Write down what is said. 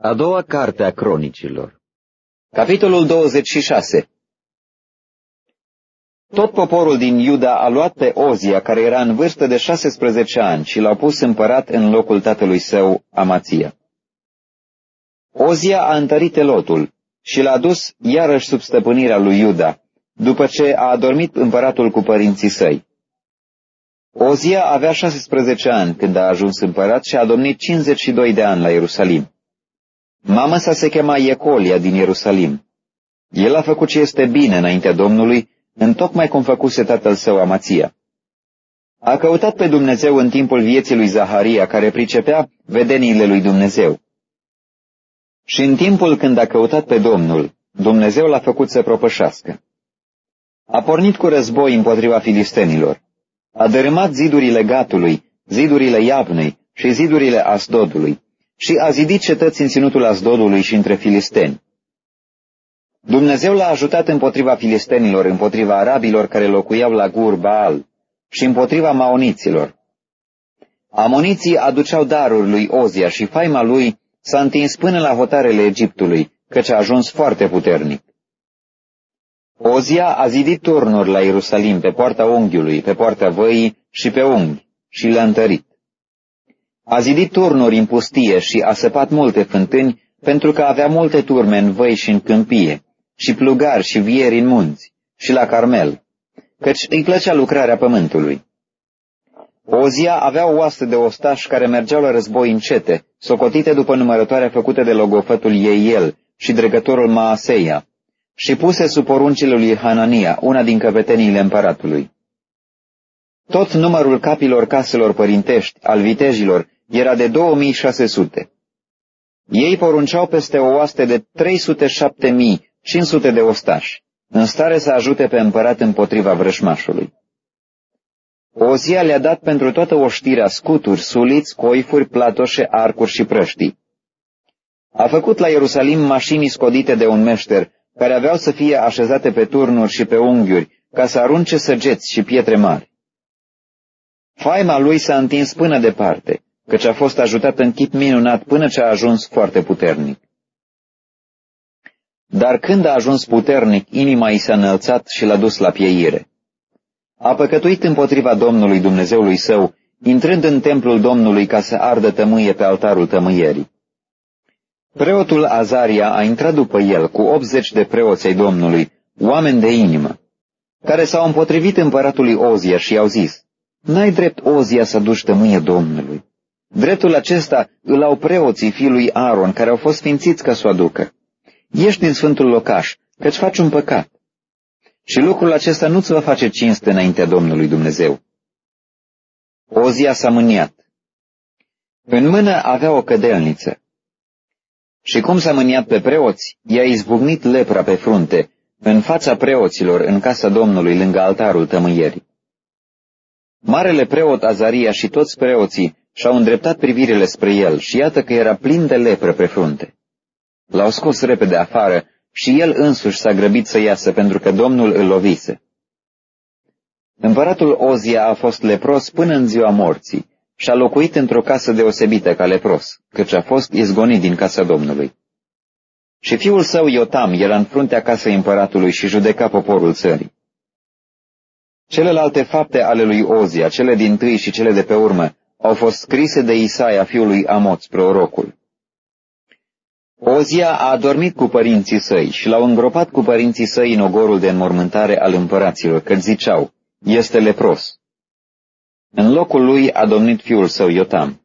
A doua carte a cronicilor Capitolul 26 Tot poporul din Iuda a luat pe Ozia, care era în vârstă de 16 ani, și l-au pus împărat în locul tatălui său, Amația. Ozia a întărit elotul și l-a dus iarăși sub stăpânirea lui Iuda, după ce a adormit împăratul cu părinții săi. Ozia avea 16 ani când a ajuns împărat și a domnit 52 de ani la Ierusalim. Mama sa se chema Iecolia din Ierusalim. El a făcut ce este bine înaintea Domnului, în tocmai cum făcuse tatăl său Amația. A căutat pe Dumnezeu în timpul vieții lui Zaharia, care pricepea vedeniile lui Dumnezeu. Și în timpul când a căutat pe Domnul, Dumnezeu l-a făcut să propășească. A pornit cu război împotriva filistenilor. A dărâmat zidurile Gatului, zidurile Iavnei și zidurile Asdodului și a zidit cetăți în ținutul Asdodului și între filisteni. Dumnezeu l-a ajutat împotriva filistenilor, împotriva arabilor care locuiau la Gur Baal și împotriva maoniților. Amoniții aduceau daruri lui Ozia și faima lui s-a întins până la hotarele Egiptului, căci a ajuns foarte puternic. Ozia a zidit turnuri la Ierusalim, pe poarta unghiului, pe poarta văii și pe unghi, și le-a întărit. A zidit turnuri în pustie și a săpat multe fântâni, pentru că avea multe turme în văi și în câmpie, și plugari și vieri în munți, și la Carmel, căci îi plăcea lucrarea pământului. Ozia avea o oastă de ostași care mergeau la război încete, socotite după numărătoarea făcută de logofătul Eiel și dregătorul Maaseia, și puse sub poruncile lui Hanania, una din căpeteniile împăratului. Tot numărul capilor caselor părintești, al vitejilor, era de 2600. Ei porunceau peste o oaste de 307.500 de ostași, în stare să ajute pe împărat împotriva vrășmașului. Ozia le-a dat pentru toată oștirea scuturi, suliți, coifuri, platoșe, arcuri și prăștii. A făcut la Ierusalim mașini scodite de un meșter, care aveau să fie așezate pe turnuri și pe unghiuri, ca să arunce săgeți și pietre mari. Faima lui s-a întins până departe, căci a fost ajutat în chip minunat până ce a ajuns foarte puternic. Dar când a ajuns puternic, inima i s-a înălțat și l-a dus la pieire. A păcătuit împotriva Domnului Dumnezeului său, intrând în templul Domnului ca să ardă tămâie pe altarul tămâierii. Preotul Azaria a intrat după el cu 80 de preoți ai Domnului, oameni de inimă, care s-au împotrivit împăratului Ozia și i-au zis, N-ai drept Ozia să duci tămâie Domnului. Dreptul acesta îl au preoții fiului Aaron, care au fost sfințiți ca să o aducă. Ești din sfântul locaș, căci faci un păcat. Și lucrul acesta nu-ți va face cinste înaintea Domnului Dumnezeu. Ozia s-a mâniat. În mână avea o cădelniță. Și cum s-a mâniat pe preoți, i-a izbucnit lepra pe frunte, în fața preoților, în casa Domnului, lângă altarul tămâierii. Marele preot Azaria și toți preoții și-au îndreptat privirile spre el și iată că era plin de lepră pe frunte. L-au scos repede afară și el însuși s-a grăbit să iasă pentru că Domnul îl lovise. Împăratul Ozia a fost lepros până în ziua morții și a locuit într-o casă deosebită ca lepros, căci a fost izgonit din casa Domnului. Și fiul său Iotam era în fruntea casei împăratului și judeca poporul țării. Celelalte fapte ale lui Ozia, cele din tâi și cele de pe urmă, au fost scrise de Isaia, fiul lui Amoț, prorocul. Ozia a adormit cu părinții săi și l-au îngropat cu părinții săi în ogorul de înmormântare al împăraților, că ziceau, este lepros. În locul lui a domnit fiul său Iotam.